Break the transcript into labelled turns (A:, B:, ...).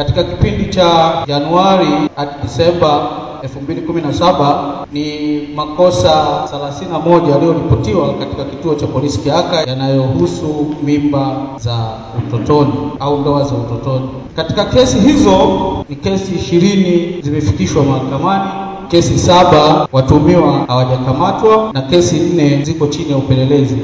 A: Katika kipindi cha Januari hadi Disemba 2017 ni makosa 31 yaliyoripotiwa katika kituo cha polisi Kiaka yanayohusu mimba za utotoni au ndoa za utotoni. Katika kesi hizo ni kesi ishirini zimefikishwa mahakamani, kesi saba watuhumiwa hawajakamatwa na kesi nne ziko chini ya upelelezi.